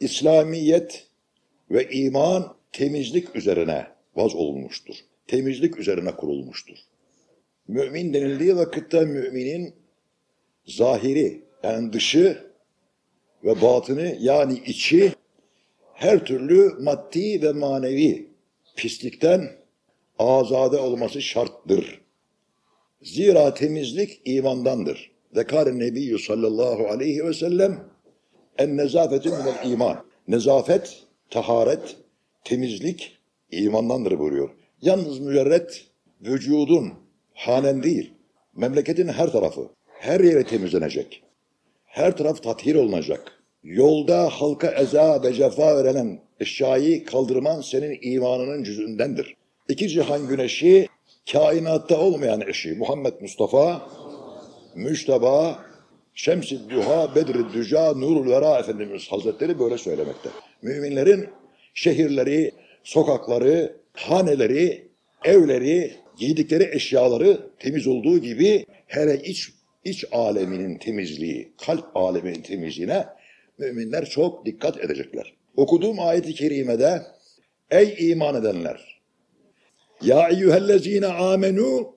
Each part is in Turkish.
İslamiyet ve iman temizlik üzerine vaz olunmuştur. Temizlik üzerine kurulmuştur. Mümin denildiği vakitte müminin zahiri yani dışı ve batını yani içi her türlü maddi ve manevi pislikten azade olması şarttır. Zira temizlik imandandır. Zekâr Nebiyyü sallallahu aleyhi ve sellem en nezafetin minel iman. Nezafet, taharet, temizlik imandandır buyuruyor. Yalnız mücerret vücudun, hanen değil, memleketin her tarafı, her yere temizlenecek. Her taraf tathir olunacak. Yolda halka eza ve cefa verilen eşyayı kaldırman senin imanının cüzündendir. İki cihan güneşi, kainatta olmayan eşi Muhammed Mustafa, Müşteba, Şems-i Duha, Bedr-i Düca, Nurul Vera Efendimiz Hazretleri böyle söylemekte. Müminlerin şehirleri, sokakları, haneleri, evleri, giydikleri eşyaları temiz olduğu gibi hele iç, iç aleminin temizliği, kalp aleminin temizliğine müminler çok dikkat edecekler. Okuduğum ayet-i kerimede ey iman edenler ya eyyühellezine amenu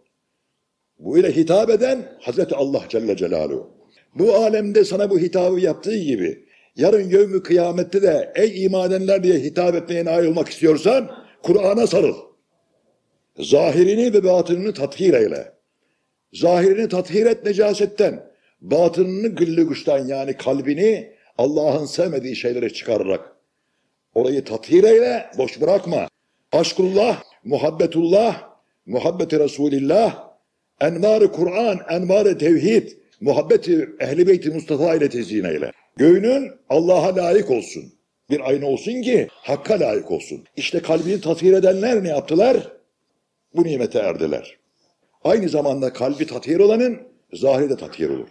bu ile hitap eden Hazreti Allah Celle Celaluhu. Bu alemde sana bu hitabı yaptığı gibi yarın yevmü kıyamette de ey iman edenler diye hitap etmeye nail olmak istiyorsan Kur'an'a sarıl. Zahirini ve batınını tathir eyle. Zahirini tathir et necasetten, batınını gıllı güçten yani kalbini Allah'ın sevmediği şeylere çıkararak orayı tathir eyle, boş bırakma. Aşkullah, muhabbetullah, muhabbeti Resulillah, envar-ı Kur'an, envar-ı tevhid, muhabbeti ehli beyti Mustafa ile tezyin eyle. Göğünün Allah'a layık olsun. Bir ayna olsun ki hakka layık olsun. İşte kalbini tathir edenler ne yaptılar? Bu nimete erdiler. Aynı zamanda kalbi tathir olanın zahiri de tathir olur.